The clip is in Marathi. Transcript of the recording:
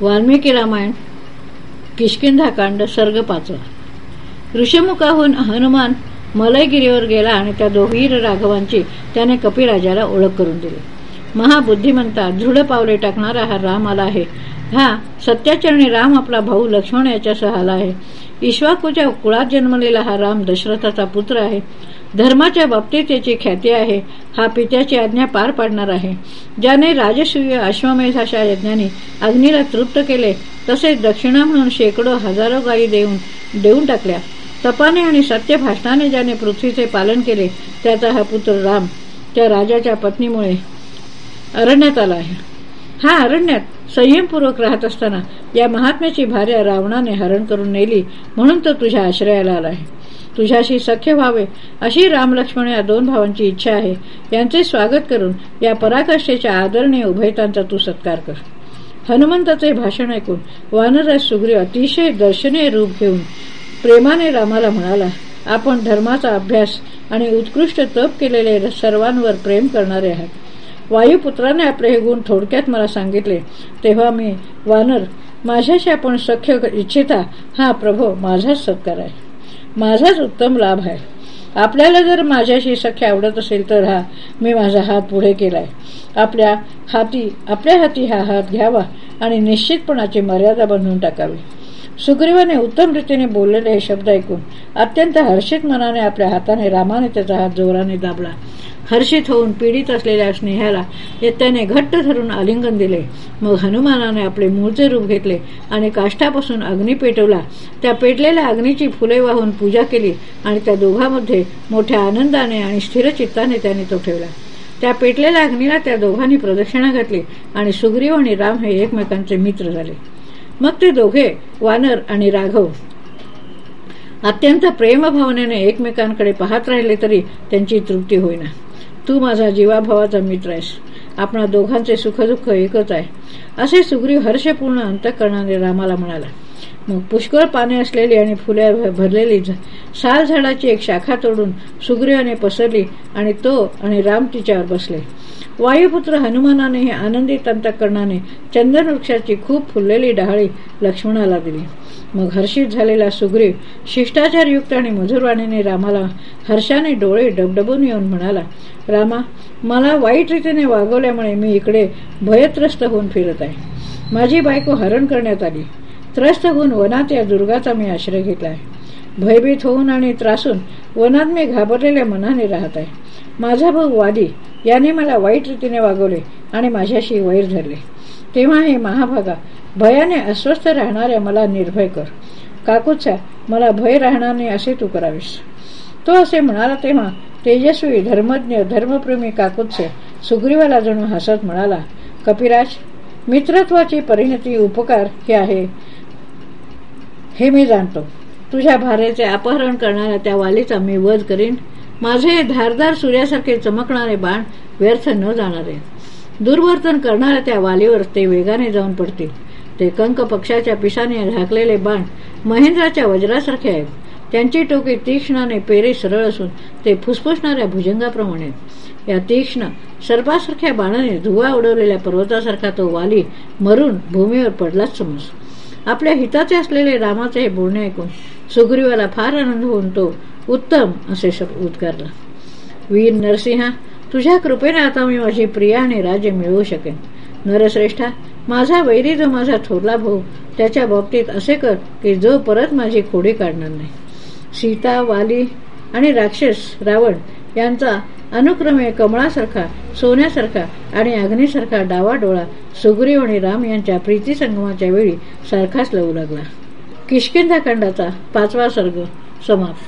वाल्मिकी रामायण किशकिंधाकांड सर्ग पाचवा ऋषमुखाहून हनुमान मलयगिरीवर गेला आणि त्या दोहीर राघवांची त्याने कपिराजाला ओळख करून दिली. महाबुद्धिमंता दृढ पावले टाकणारा हा राम आला आहे. हा सत्याचरणी राम आपला भाऊ लक्ष्मण याच्यासह आला आहे. ईश्वाकूच्या कुळात जन्मलेला हा राम दशरथाचा पुत्र आहे. धर्माच्या बाबतीत त्याची ख्याती आहे. हा पित्याची आज्ञा पार पाडणार आहे. ज्याने राजसूय अश्वमेध अशा यज्ञाने अग्नीला तृप्त केले तसेच दक्षिणा म्हणून शेकडो हजारो गायी देऊन देऊन टाकल्या. तपाने आणि सत्य भाषणाने ज्याने पृथ्वीचे पालन केले त्याचा हा पुत्र राम त्या राजाच्या पत्नीमुळे अरण्यात आला आहे. हा अरण्यात संयमपूर्वक राहत असताना या महात्म्याची भार्या रावणाने हरण करून नेली म्हणून तो तुझ्या आश्रयाला आला आहे. तुझ्याशी सख्य व्हावे अशी रामलक्ष्मण या दोन भावांची इच्छा आहे. यांचे स्वागत करून या पराकाष्ठेच्या आदरणीय उभयतांचा तू सत्कार कर. हनुमंताचे भाषण ऐकून वानरराज सुग्रीव अतिशय दर्शनीय रूप घेऊन प्रेमाने रामाला म्हणाला आपण धर्माचा अभ्यास आणि उत्कृष्ट तप केलेले सर्वांवर प्रेम करणारे आहात. वायुपुत्राने आपले हे गुण थोडक्यात मला सांगितले तेव्हा मी वानर माझ्याशी आपण सख्य इच्छिता हा प्रभो माझाच सत्कार आहे. माझाच उत्तम लाभ आहे. आपल्याला जर माझ्याशी सख्य आवडत असेल तर हा मी माझा हात पुढे केलाय. आपल्या हाती आपल्या हाती हा हात घ्यावा आणि निश्चितपणाची मर्यादा बनवून टाकावी. सुग्रीवाने उत्तम रीतीने बोललेले हे शब्द ऐकून अत्यंत हर्षित मनाने आपल्या हाताने रामाने त्याचा हात जोराने दाबला. हर्षित होऊन पीडित असलेल्या स्नेहाला त्याने घट्ट धरून आलिंगन दिले. मग हनुमानाने आपले मूळचे रूप घेतले आणि काष्ठापासून अग्नी पेटवला. त्या पेटलेल्या अग्नीची फुले वाहून पूजा केली आणि त्या दोघांमध्ये मोठ्या आनंदाने आणि स्थिरचित्ताने त्याने तो ठेवला. त्या पेटलेल्या अग्नीला त्या दोघांनी प्रदक्षिणा घातली आणि सुग्रीव आणि राम हे एकमेकांचे मित्र झाले. मग ते दोघे वानर आणि राघव अत्यंत प्रेमभावनेने एकमेकांकडे पाहत राहिले तरी त्यांची तृप्ती होईना. तू माझा जीवाभावाचा मित्र आहेस. आपणा दोघांचे सुखदुःख एकच आहे. असे सुग्रीव हर्षपूर्ण अंतकरणाने रामाला म्हणाला मग पुष्कळ पाने असलेली आणि फुल्या भरलेली साल झाडाची एक शाखा तोडून सुग्रीवाने पसरली आणि तो आणि राम तिच्यावर बसले. वायुपुत्र हनुमानाने आनंदित अंतकरणाने चंदन वृक्षाची खूप फुललेली डहाळी लक्ष्मणाला दिली. मग हर्षित झालेला सुग्रीव शिष्टाचारयुक्त आणि मधुरवाणीने रामाला हर्षाने डोळे डबडबून येऊन म्हणाला रामा मला वाईट रीतीने वागवल्यामुळे मी इकडे भयत्रस्त होऊन फिरत आहे. माझी बायको हरण करण्यात आली. त्रस्त होऊन वनात या दुर्गाचा मी आश्रय घेतला आहे. भयभीत होऊन आणि त्रासून वनात मी घाबरलेल्या मनाने राहत आहे. माझा भाऊ वादी याने मला वाईट रीतीने वागवले आणि माझ्याशी वैर धरले. तेव्हा हे महाभागा भयाने अस्वस्थ राहणाऱ्या मला निर्भय कर. काकूचा मला भय राहणार नाही असे तू करावीस. तो असे म्हणाला तेव्हा तेजस्वी धर्मज्ञ धर्मप्रेमी काकुत्से सुग्रीवाला जणू हसत म्हणाला कपिराज मित्रत्वाची परिणती उपकार हे आहे. हे मी जाणतो. तुझ्या भारेचे अपहरण करणाऱ्या त्या वालीचा मी वध करीन. माझे धारदार सूर्यासारखे चमकणारे बाण व्यर्थ न जाणारे. दुर्वर्तन करणाऱ्या त्या वालीवर ते वेगाने जाऊन पडतील. ते कंक पक्षाच्या पिसाने झाकलेले बाण महेंद्राच्या वज्रासारखे आहेत. त्यांची टोकी तीक्ष्णाने पेरे सरळ असून ते फुसफुसणाऱ्या भुजंगाप्रमाणे या तीक्ष्ण सर्पासारख्या बाणाने धुवा उडवलेल्या पर्वतासारखा तो वाली मरून भूमीवर पडलाच समज. आपल्या हिताचे असलेले रामाचे हे बोलणे ऐकून सुग्रीवाला फार आनंद होऊन तो उत्तम असे उद्गारला. वीर नरसिंहा तुझ्या कृपेने आता मी माझी प्रिया आणि राज्य मिळवू शकेन. नरश्रेष्ठा माझा वैरी जो माझा थोरला भाऊ त्याच्या बाबतीत असे कर की जो परत माझी खोडी काढणार नाही. सीता वाली आणि राक्षस रावण यांचा अनुक्रमे कमळासारखा सोन्यासारखा आणि अग्नीसारखा डावा डोळा सुग्रीव आणि राम यांच्या प्रीती संगमाच्या वेळी सारखाच लवू लागला. किशकिंधाखंडाचा पाचवा सर्ग समाप्त.